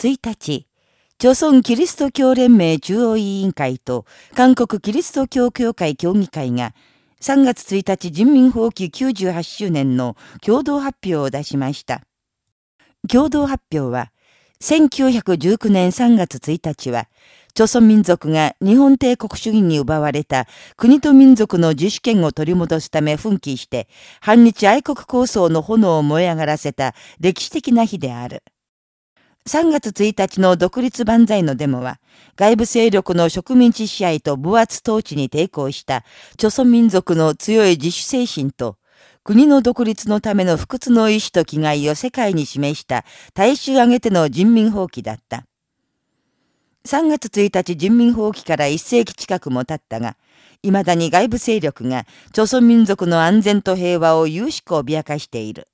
1日、朝鮮キリスト教連盟中央委員会と韓国キリスト教協会協議会が3月1日人民放棄98周年の共同発表を出しました。共同発表は、1919年3月1日は、朝鮮民族が日本帝国主義に奪われた国と民族の自主権を取り戻すため奮起して、反日愛国構想の炎を燃え上がらせた歴史的な日である。3月1日の独立万歳のデモは、外部勢力の植民地支配と分圧統治に抵抗した、朝鮮民族の強い自主精神と、国の独立のための不屈の意志と気概を世界に示した大衆挙げての人民放棄だった。3月1日人民放棄から1世紀近くも経ったが、未だに外部勢力が、朝鮮民族の安全と平和を有しく脅かしている。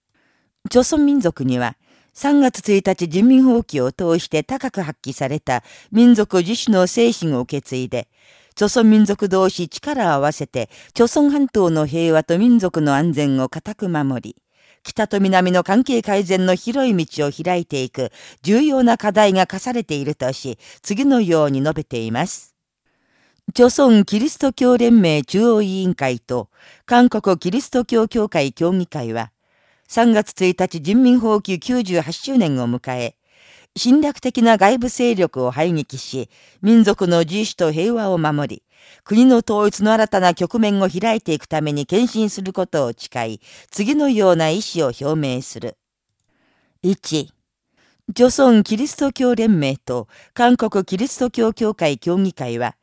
朝鮮民族には、3月1日人民放棄を通して高く発揮された民族自主の精神を受け継いで、朝鮮民族同士力を合わせて、朝鮮半島の平和と民族の安全を固く守り、北と南の関係改善の広い道を開いていく重要な課題が課されているとし、次のように述べています。朝鮮キリスト教連盟中央委員会と韓国キリスト教協会協議会は、3月1日人民放棄98周年を迎え、侵略的な外部勢力を排撃し、民族の自主と平和を守り、国の統一の新たな局面を開いていくために献身することを誓い、次のような意思を表明する。1、朝鮮キリスト教連盟と韓国キリスト教協会協議会は、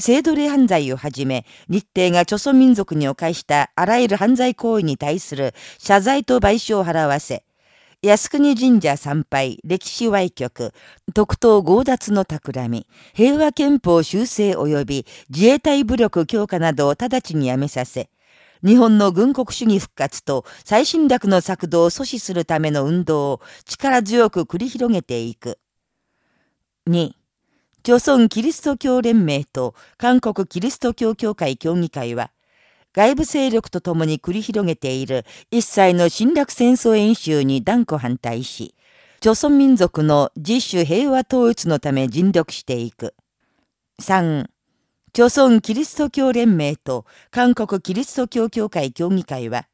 性奴隷犯罪をはじめ、日程が朝鮮民族に犯したあらゆる犯罪行為に対する謝罪と賠償を払わせ、靖国神社参拝、歴史歪曲、特等強奪の企み、平和憲法修正及び自衛隊武力強化などを直ちにやめさせ、日本の軍国主義復活と再侵略の策動を阻止するための運動を力強く繰り広げていく。2朝鮮キリスト教連盟と韓国キリスト教協会協議会は、外部勢力とともに繰り広げている一切の侵略戦争演習に断固反対し、朝鮮民族の自主平和統一のため尽力していく。3. 朝鮮キリスト教連盟と韓国キリスト教協会協議会は、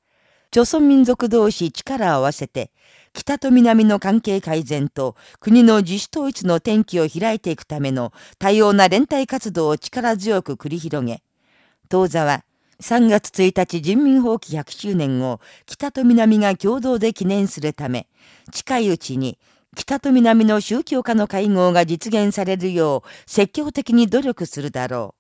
朝鮮民族同士力を合わせて、北と南の関係改善と国の自主統一の転機を開いていくための多様な連帯活動を力強く繰り広げ、当座は3月1日人民放棄100周年を北と南が共同で記念するため、近いうちに北と南の宗教家の会合が実現されるよう積極的に努力するだろう。